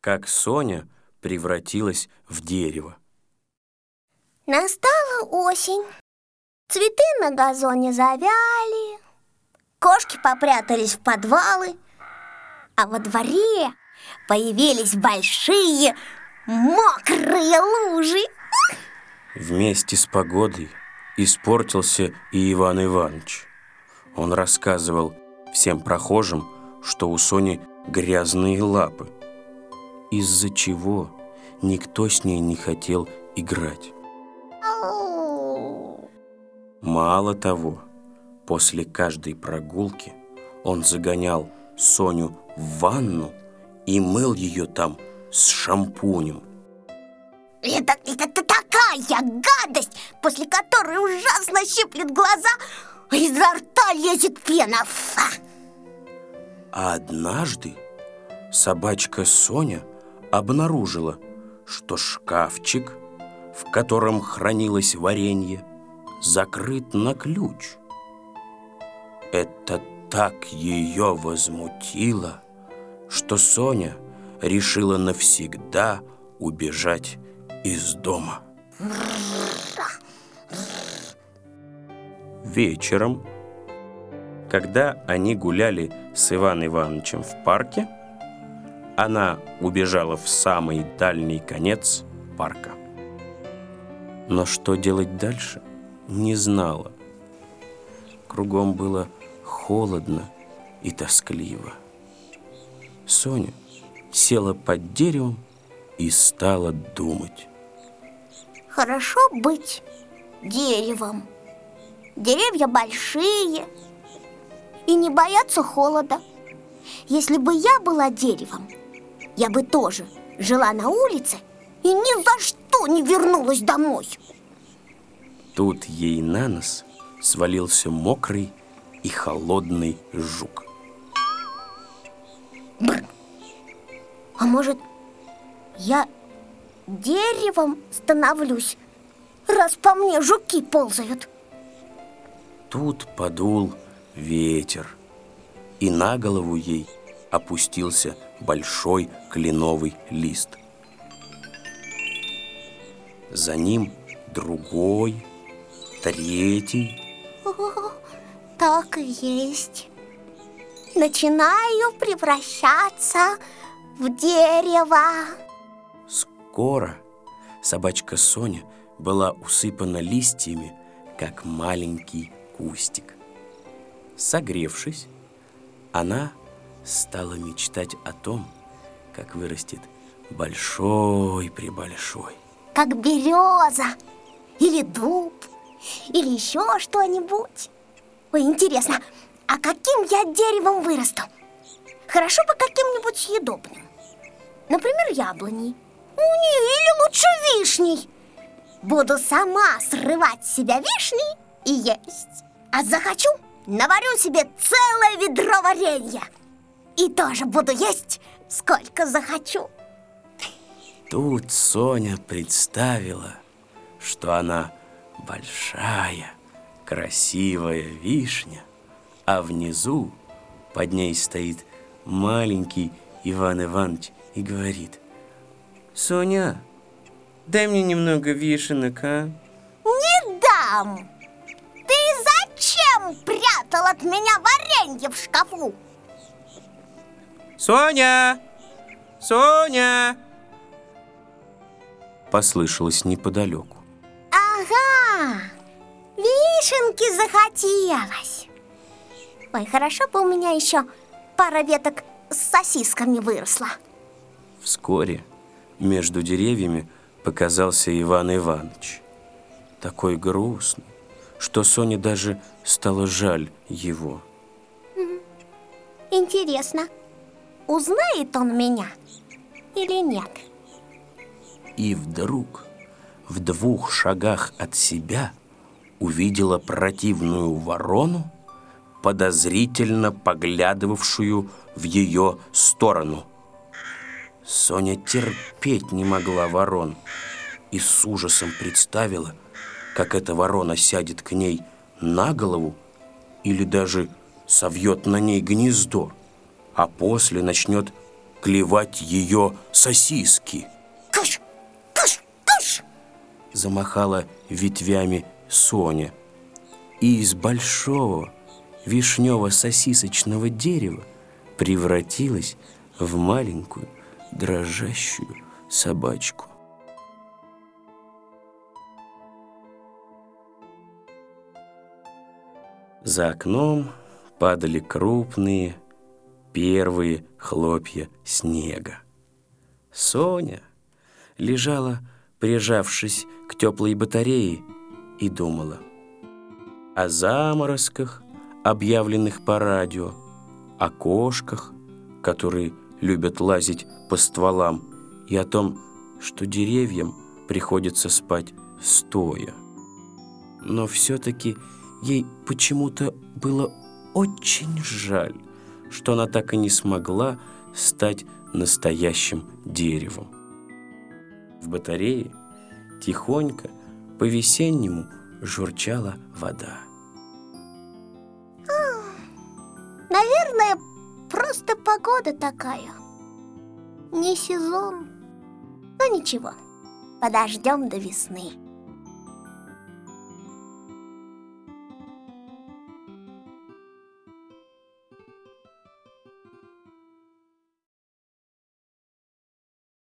как Соня превратилась в дерево. Настала осень. Цветы на газоне завяли, кошки попрятались в подвалы, а во дворе появились большие мокрые лужи. Вместе с погодой испортился и Иван Иванович. Он рассказывал всем прохожим, что у Сони грязные лапы, из-за чего никто с ней не хотел играть. Мало того, после каждой прогулки он загонял Соню в ванну и мыл ее там с шампунем. Это, это, это такая гадость, после которой ужасно щиплет глаза, а изо рта лезет пена. Фа! А однажды собачка Соня обнаружила, что шкафчик, в котором хранилось варенье, закрыт на ключ. Это так ее возмутило, что Соня решила навсегда убежать из дома. Вечером, когда они гуляли с Иваном Ивановичем в парке, она убежала в самый дальний конец парка. Но что делать дальше, не знала. Кругом было холодно и тоскливо. Соня села под деревом и стала думать. Хорошо быть деревом. Деревья большие и не боятся холода. Если бы я была деревом, я бы тоже жила на улице и ни за что не вернулась домой. Тут ей на нос свалился мокрый и холодный жук. Бррр. А может, я деревом становлюсь, раз по мне жуки ползают? Тут подул ветер, и на голову ей опустился большой кленовый лист. За ним другой, третий. О, так и есть. Начинаю превращаться в дерево. Скоро собачка Соня была усыпана листьями, как маленький кустик. Согревшись, она стала мечтать о том, как вырастет большой-пребольшой. Как береза, или дуб, или еще что-нибудь. Ой, интересно, а каким я деревом вырасту? Хорошо бы каким-нибудь съедобным. Например, яблоней. Ну, не, или лучше вишней. Буду сама срывать себя вишни и есть. А захочу, наварю себе целое ведро варенья. И тоже буду есть, сколько захочу. Тут Соня представила, что она большая, красивая вишня, а внизу под ней стоит маленький Иван Иванович и говорит, «Соня, дай мне немного вишенок, а?» Не дам! Ты зачем прятал от меня варенье в шкафу? Соня! Соня! Послышалось неподалеку. Ага, вишенки захотелось. Ой, хорошо бы у меня еще пара веток с сосисками выросла. Вскоре между деревьями показался Иван Иванович. Такой грустный, что Соне даже стало жаль его. Интересно, узнает он меня или нет? И вдруг в двух шагах от себя увидела противную ворону, подозрительно поглядывавшую в ее сторону. Соня терпеть не могла ворон и с ужасом представила, как эта ворона сядет к ней на голову или даже совьет на ней гнездо, а после начнет клевать ее сосиски. Кыш, кыш, кыш! Замахала ветвями Соня. И из большого вишнево-сосисочного дерева превратилась в маленькую дрожащую собачку. За окном падали крупные первые хлопья снега. Соня лежала, прижавшись к теплой батарее, и думала о заморозках, объявленных по радио, о кошках, которые любят лазить по стволам, и о том, что деревьям приходится спать стоя. Но все-таки ей почему-то было очень жаль, что она так и не смогла стать настоящим деревом. В батарее тихонько по-весеннему журчала вода. Наверное, просто погода такая. Не сезон. Но ничего, подождем до весны.